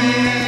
Música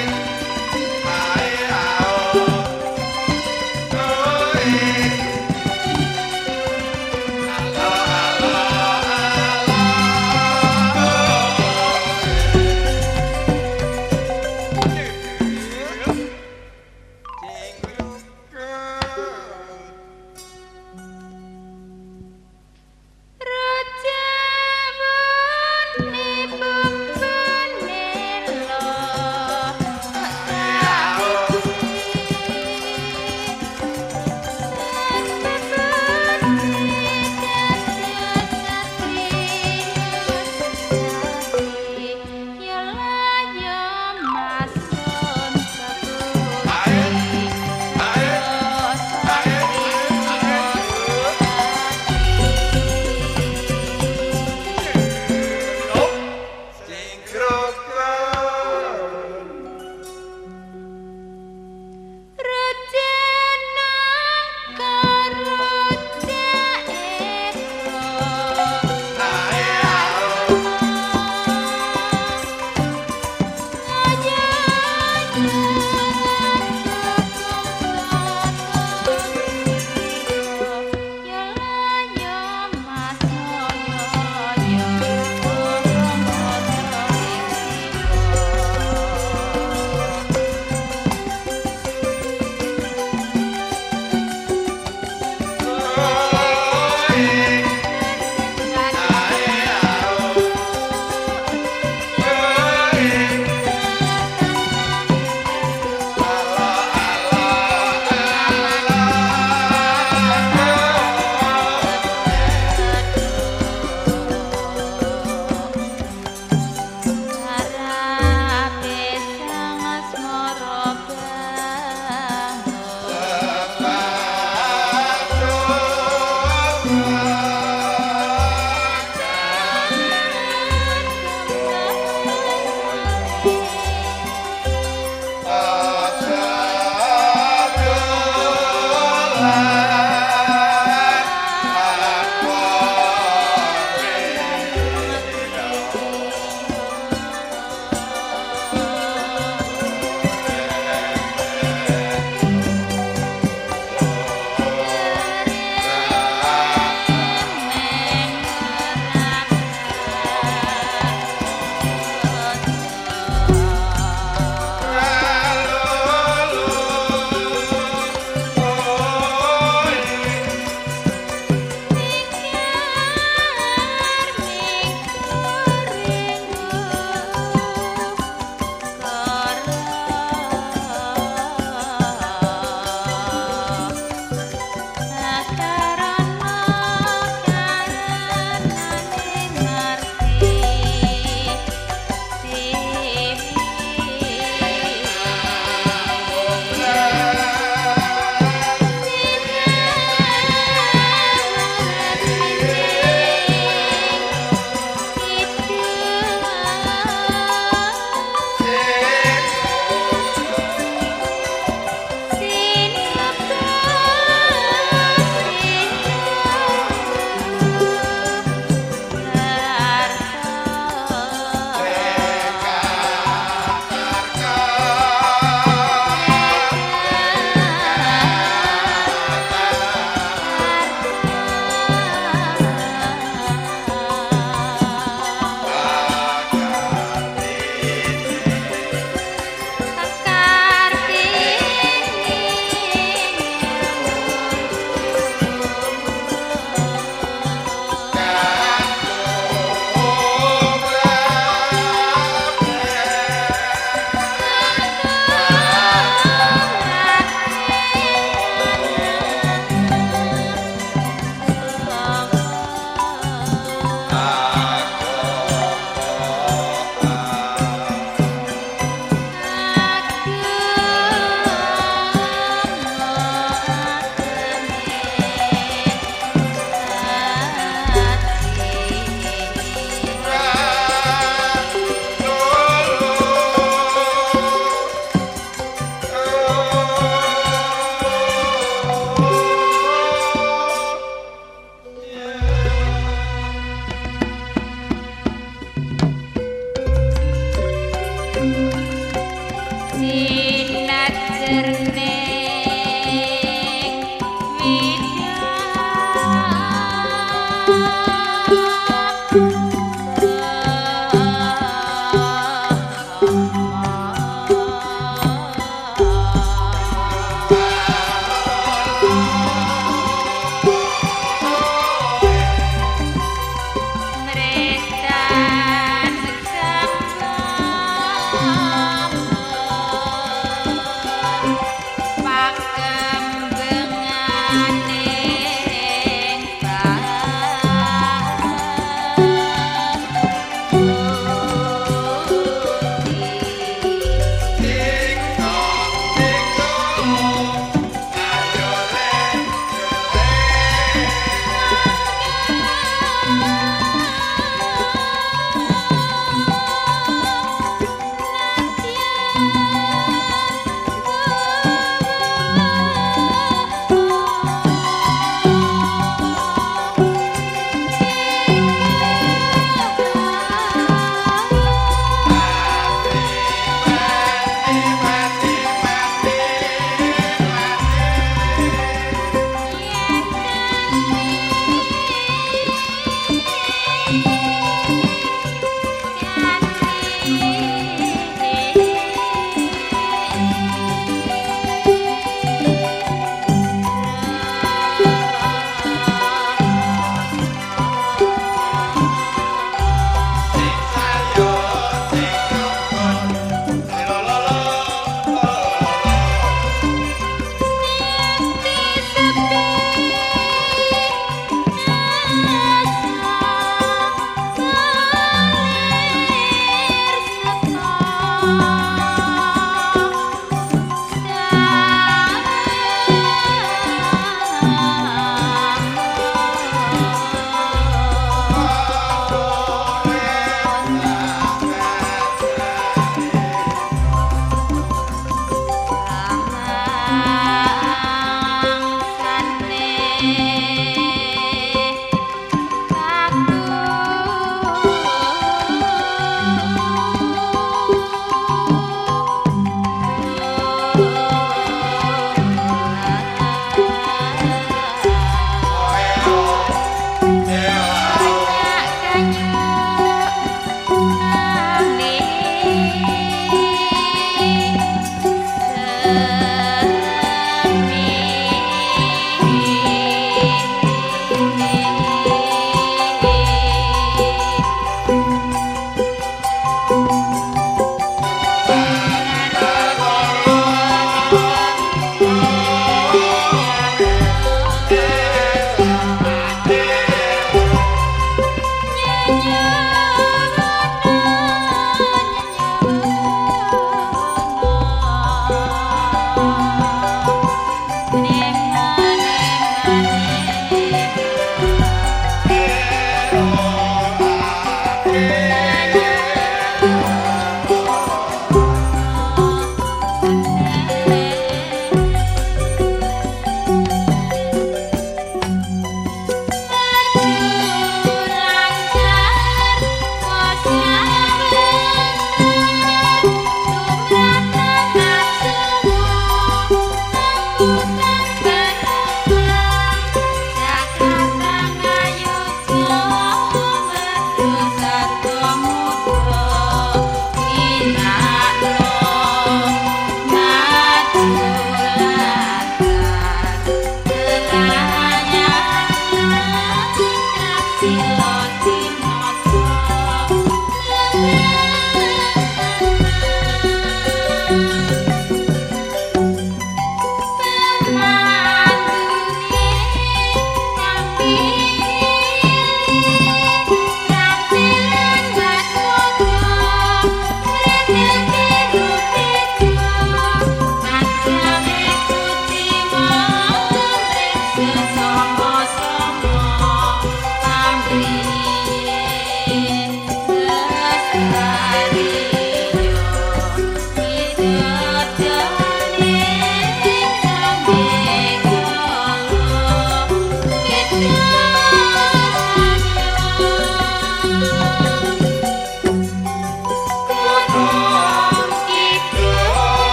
see a.